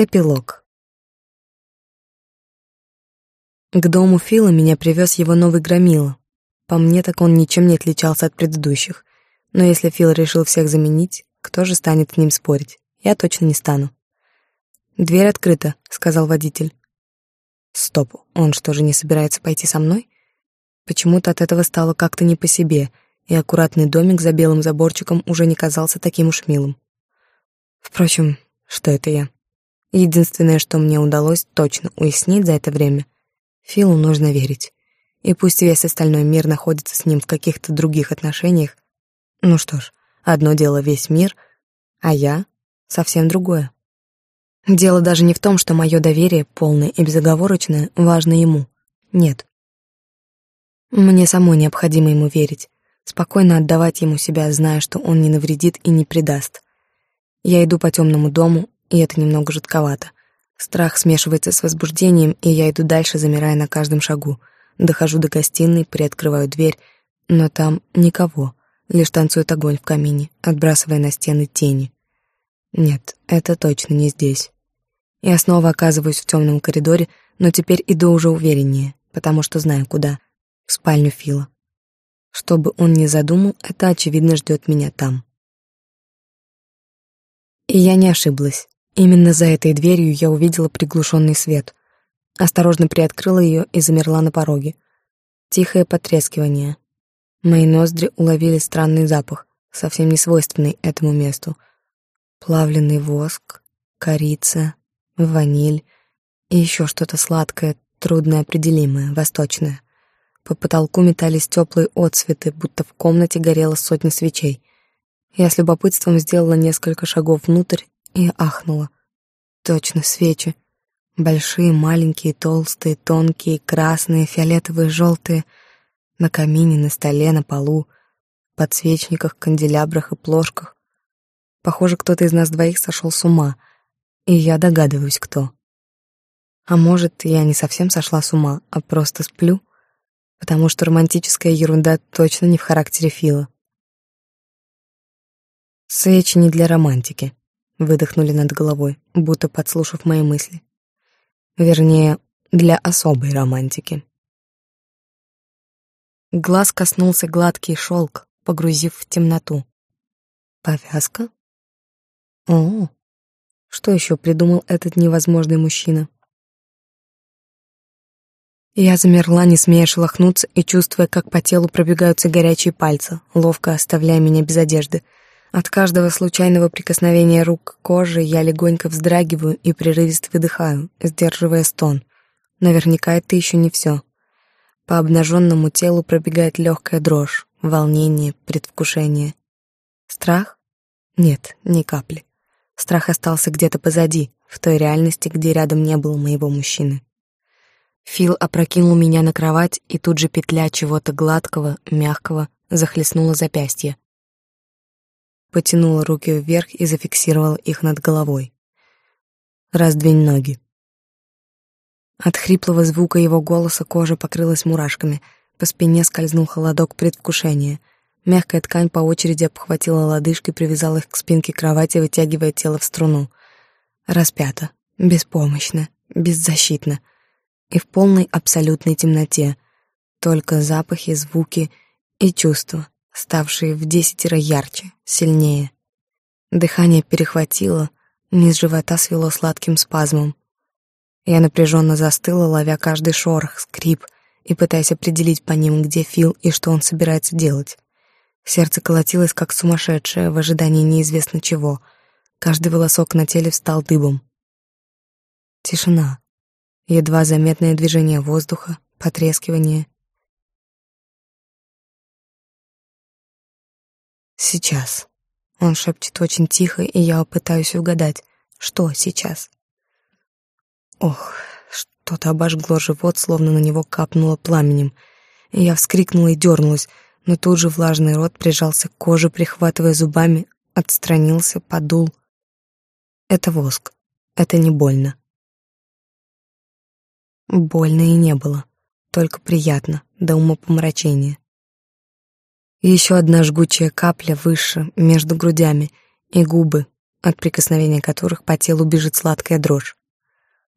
Эпилог. К дому Фила меня привез его новый громила. По мне, так он ничем не отличался от предыдущих. Но если Фил решил всех заменить, кто же станет с ним спорить? Я точно не стану. «Дверь открыта», — сказал водитель. «Стоп, он что же не собирается пойти со мной?» Почему-то от этого стало как-то не по себе, и аккуратный домик за белым заборчиком уже не казался таким уж милым. Впрочем, что это я? Единственное, что мне удалось точно уяснить за это время, Филу нужно верить. И пусть весь остальной мир находится с ним в каких-то других отношениях, ну что ж, одно дело весь мир, а я — совсем другое. Дело даже не в том, что мое доверие, полное и безоговорочное, важно ему. Нет. Мне самой необходимо ему верить, спокойно отдавать ему себя, зная, что он не навредит и не предаст. Я иду по темному дому, и это немного жутковато. Страх смешивается с возбуждением, и я иду дальше, замирая на каждом шагу. Дохожу до гостиной, приоткрываю дверь, но там никого, лишь танцует огонь в камине, отбрасывая на стены тени. Нет, это точно не здесь. Я снова оказываюсь в темном коридоре, но теперь иду уже увереннее, потому что знаю куда. В спальню Фила. Что бы он ни задумал, это очевидно ждет меня там. И я не ошиблась. Именно за этой дверью я увидела приглушенный свет. Осторожно приоткрыла ее и замерла на пороге. Тихое потрескивание. Мои ноздри уловили странный запах, совсем не свойственный этому месту. Плавленный воск, корица, ваниль и еще что-то сладкое, трудноопределимое, восточное. По потолку метались теплые отсветы, будто в комнате горело сотни свечей. Я с любопытством сделала несколько шагов внутрь и ахнула. Точно свечи. Большие, маленькие, толстые, тонкие, красные, фиолетовые, желтые. На камине, на столе, на полу, подсвечниках, канделябрах и плошках. Похоже, кто-то из нас двоих сошел с ума, и я догадываюсь, кто. А может, я не совсем сошла с ума, а просто сплю, потому что романтическая ерунда точно не в характере Фила. Свечи не для романтики выдохнули над головой, будто подслушав мои мысли. Вернее, для особой романтики. Глаз коснулся гладкий шелк, погрузив в темноту. Повязка? О, что еще придумал этот невозможный мужчина? Я замерла, не смея шелохнуться и чувствуя, как по телу пробегаются горячие пальцы, ловко оставляя меня без одежды — от каждого случайного прикосновения рук к коже я легонько вздрагиваю и прерывисто выдыхаю, сдерживая стон. Наверняка это еще не все. По обнаженному телу пробегает легкая дрожь, волнение, предвкушение. Страх? Нет, ни капли. Страх остался где-то позади, в той реальности, где рядом не было моего мужчины. Фил опрокинул меня на кровать, и тут же петля чего-то гладкого, мягкого захлестнула запястье потянула руки вверх и зафиксировала их над головой. «Раздвинь ноги». От хриплого звука его голоса кожа покрылась мурашками, по спине скользнул холодок предвкушения. Мягкая ткань по очереди обхватила лодыжки, привязала их к спинке кровати, вытягивая тело в струну. Распято, беспомощно, беззащитно и в полной абсолютной темноте. Только запахи, звуки и чувства, ставшие в десятеро ярче, сильнее. Дыхание перехватило, низ живота свело сладким спазмом. Я напряженно застыла, ловя каждый шорох, скрип и пытаясь определить по ним, где Фил и что он собирается делать. Сердце колотилось, как сумасшедшее, в ожидании неизвестно чего. Каждый волосок на теле встал дыбом. Тишина. Едва заметное движение воздуха, потрескивание — Сейчас. Он шепчет очень тихо, и я пытаюсь угадать, что сейчас. Ох, что-то обожгло живот, словно на него капнуло пламенем. Я вскрикнула и дернулась, но тут же влажный рот прижался к коже, прихватывая зубами, отстранился, подул. Это воск. Это не больно. Больно и не было, только приятно, до умопомрачения. Еще одна жгучая капля выше, между грудями, и губы, от прикосновения которых по телу бежит сладкая дрожь.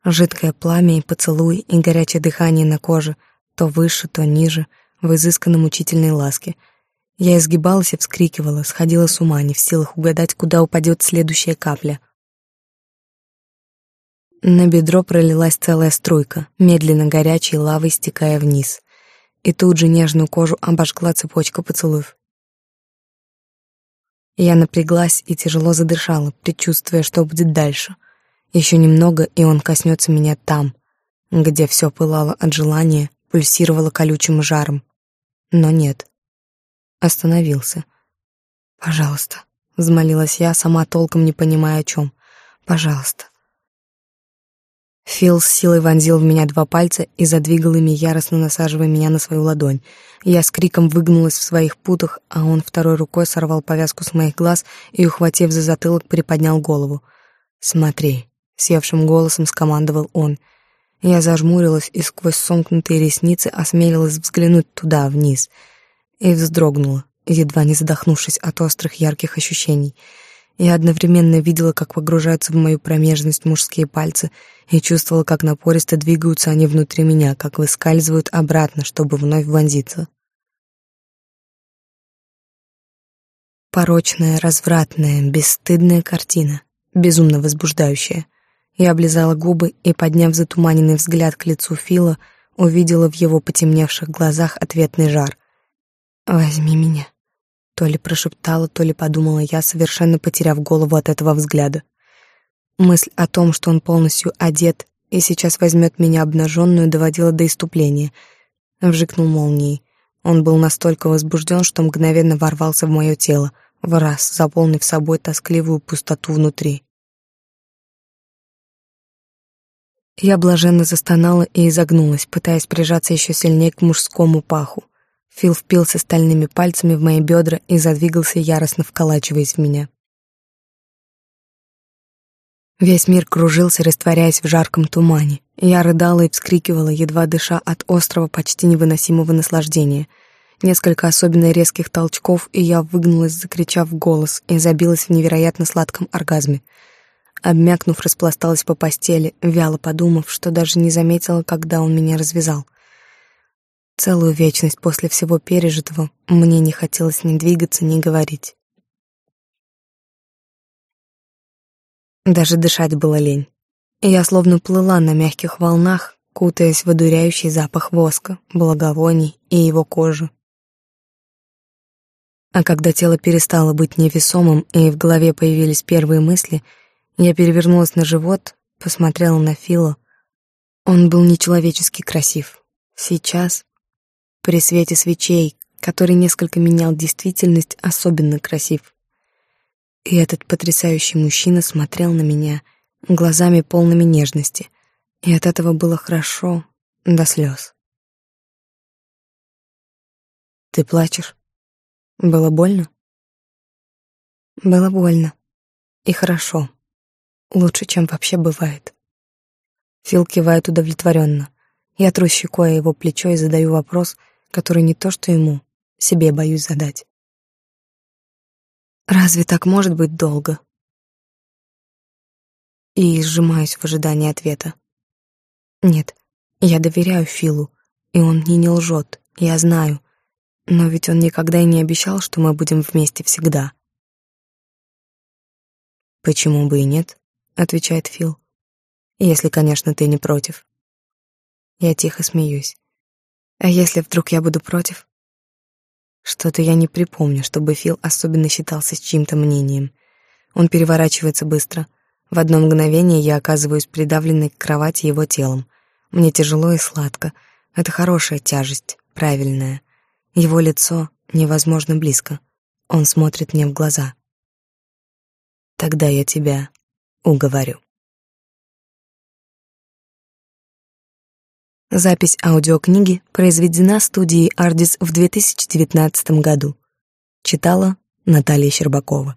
Жидкое пламя и поцелуй, и горячее дыхание на коже, то выше, то ниже, в изысканно мучительной ласке. Я изгибалась и вскрикивала, сходила с ума, не в силах угадать, куда упадет следующая капля. На бедро пролилась целая струйка, медленно горячей лавой стекая вниз. И тут же нежную кожу обожгла цепочка поцелуев. Я напряглась и тяжело задышала, предчувствуя, что будет дальше. Еще немного, и он коснется меня там, где все пылало от желания, пульсировало колючим жаром. Но нет. Остановился. «Пожалуйста», — взмолилась я, сама толком не понимая о чем. «Пожалуйста». Фил с силой вонзил в меня два пальца и задвигал ими, яростно насаживая меня на свою ладонь. Я с криком выгнулась в своих путах, а он второй рукой сорвал повязку с моих глаз и, ухватив за затылок, приподнял голову. «Смотри», — севшим голосом скомандовал он. Я зажмурилась и сквозь сомкнутые ресницы осмелилась взглянуть туда, вниз, и вздрогнула, едва не задохнувшись от острых ярких ощущений — я одновременно видела, как погружаются в мою промежность мужские пальцы, и чувствовала, как напористо двигаются они внутри меня, как выскальзывают обратно, чтобы вновь вонзиться. Порочная, развратная, бесстыдная картина, безумно возбуждающая. Я облизала губы и, подняв затуманенный взгляд к лицу Фила, увидела в его потемневших глазах ответный жар. «Возьми меня». То ли прошептала, то ли подумала я, совершенно потеряв голову от этого взгляда. Мысль о том, что он полностью одет и сейчас возьмет меня обнаженную, доводила до иступления. Вжикнул молнией. Он был настолько возбужден, что мгновенно ворвался в мое тело, в раз заполнив собой тоскливую пустоту внутри. Я блаженно застонала и изогнулась, пытаясь прижаться еще сильнее к мужскому паху. Фил впился стальными пальцами в мои бедра и задвигался яростно вколачиваясь в меня. Весь мир кружился, растворяясь в жарком тумане. Я рыдала и вскрикивала, едва дыша от острого, почти невыносимого наслаждения. Несколько особенно резких толчков, и я выгнулась, закричав голос, и забилась в невероятно сладком оргазме. Обмякнув, распласталась по постели, вяло подумав, что даже не заметила, когда он меня развязал — Целую вечность после всего пережитого мне не хотелось ни двигаться, ни говорить. Даже дышать было лень. Я словно плыла на мягких волнах, кутаясь в одуряющий запах воска, благовоний и его кожи. А когда тело перестало быть невесомым и в голове появились первые мысли, я перевернулась на живот, посмотрела на Фила. Он был нечеловечески красив. Сейчас, при свете свечей, который несколько менял действительность, особенно красив. И этот потрясающий мужчина смотрел на меня глазами полными нежности, и от этого было хорошо до слез. «Ты плачешь? Было больно?» «Было больно. И хорошо. Лучше, чем вообще бывает». Фил кивает удовлетворенно. Я тру щекой его плечо и задаю вопрос — который не то что ему, себе боюсь задать. Разве так может быть долго? И сжимаюсь в ожидании ответа. Нет, я доверяю Филу, и он мне не лжет, я знаю. Но ведь он никогда и не обещал, что мы будем вместе всегда. «Почему бы и нет?» — отвечает Фил. «Если, конечно, ты не против». Я тихо смеюсь. А если вдруг я буду против? Что-то я не припомню, чтобы Фил особенно считался с чьим-то мнением. Он переворачивается быстро. В одно мгновение я оказываюсь придавленной к кровати его телом. Мне тяжело и сладко. Это хорошая тяжесть, правильная. Его лицо невозможно близко. Он смотрит мне в глаза. Тогда я тебя уговорю. Запись аудиокниги произведена студией «Ардис» в 2019 году. Читала Наталья Щербакова.